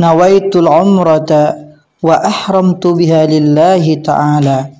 نويت العمرة وأحرمت بها لله تعالى.